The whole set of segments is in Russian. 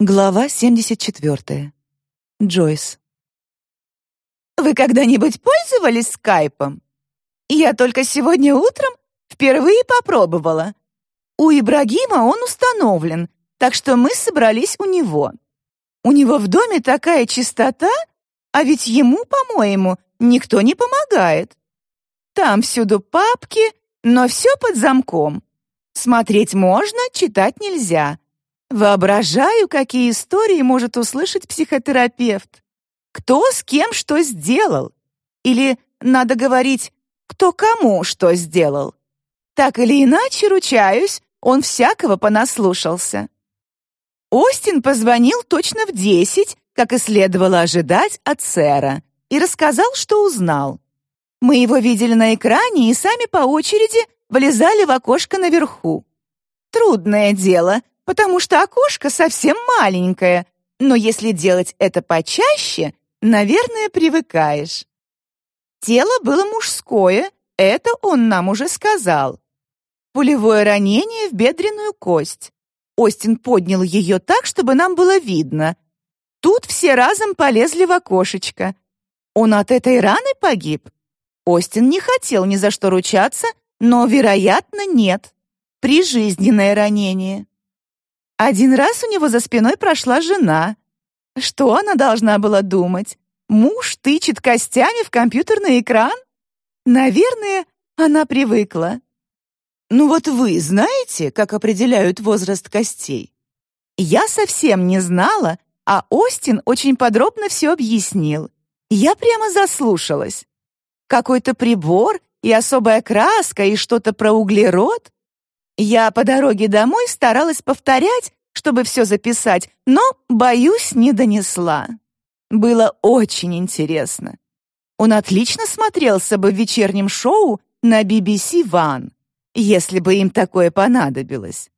Глава 74. Джойс. Вы когда-нибудь пользовались скайпом? Я только сегодня утром впервые попробовала. У Ибрагима он установлен, так что мы собрались у него. У него в доме такая чистота, а ведь ему, по-моему, никто не помогает. Там всюду папки, но все под замком. Смотреть можно, читать нельзя. Воображаю, какие истории может услышать психотерапевт. Кто с кем что сделал? Или надо говорить, кто кому что сделал? Так или иначе, ручаюсь, он всякого понаслушался. Остин позвонил точно в десять, как и следовало ожидать от сэра, и рассказал, что узнал. Мы его видели на экране и сами по очереди влезали в окошко наверху. Трудное дело потому что окошко совсем маленькое, но если делать это почаще, наверное, привыкаешь. Тело было мужское, это он нам уже сказал. Пулевое ранение в бедренную кость. Остин поднял ее так, чтобы нам было видно. Тут все разом полезли в окошечко. Он от этой раны погиб? Остин не хотел ни за что ручаться, но, вероятно, нет. Прижизненное ранение. Один раз у него за спиной прошла жена. Что она должна была думать? Муж тычет костями в компьютерный экран? Наверное, она привыкла. Ну вот вы знаете, как определяют возраст костей? Я совсем не знала, а Остин очень подробно все объяснил. Я прямо заслушалась. Какой-то прибор и особая краска и что-то про углерод. Я по дороге домой старалась повторять, чтобы все записать, но, боюсь, не донесла. Было очень интересно. Он отлично смотрелся бы в вечернем шоу на BBC One, если бы им такое понадобилось.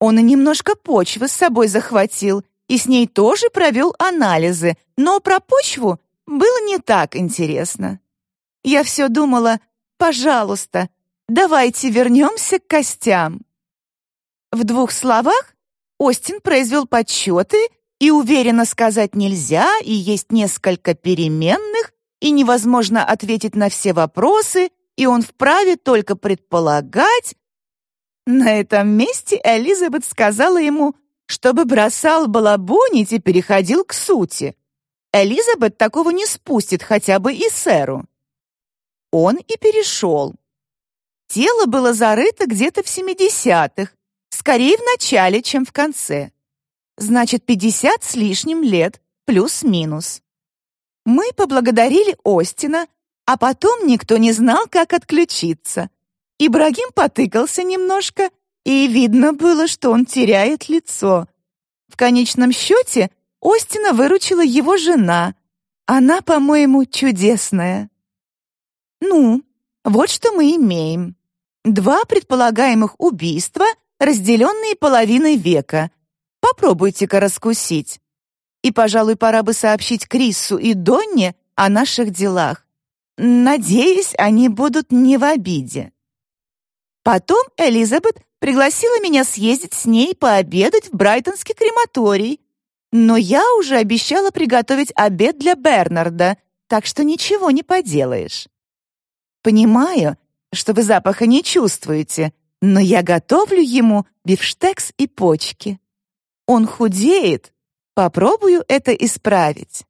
Он и немножко почвы с собой захватил, и с ней тоже провел анализы, но про почву было не так интересно. Я все думала, пожалуйста, Давайте вернемся к костям. В двух словах Остин произвел подсчеты, и уверенно сказать нельзя, и есть несколько переменных, и невозможно ответить на все вопросы, и он вправе только предполагать. На этом месте Элизабет сказала ему, чтобы бросал балабонить и переходил к сути. Элизабет такого не спустит хотя бы и сэру. Он и перешел. Тело было зарыто где-то в 70-х, скорее в начале, чем в конце. Значит, 50 с лишним лет, плюс-минус. Мы поблагодарили Остина, а потом никто не знал, как отключиться. Ибрагим потыкался немножко, и видно было, что он теряет лицо. В конечном счете Остина выручила его жена. Она, по-моему, чудесная. Ну, вот что мы имеем. Два предполагаемых убийства, разделенные половиной века. Попробуйте-ка раскусить. И, пожалуй, пора бы сообщить Крису и Донне о наших делах. Надеюсь, они будут не в обиде. Потом Элизабет пригласила меня съездить с ней пообедать в Брайтонский крематорий. Но я уже обещала приготовить обед для Бернарда, так что ничего не поделаешь. Понимаю, что вы запаха не чувствуете, но я готовлю ему бифштекс и почки. Он худеет. Попробую это исправить.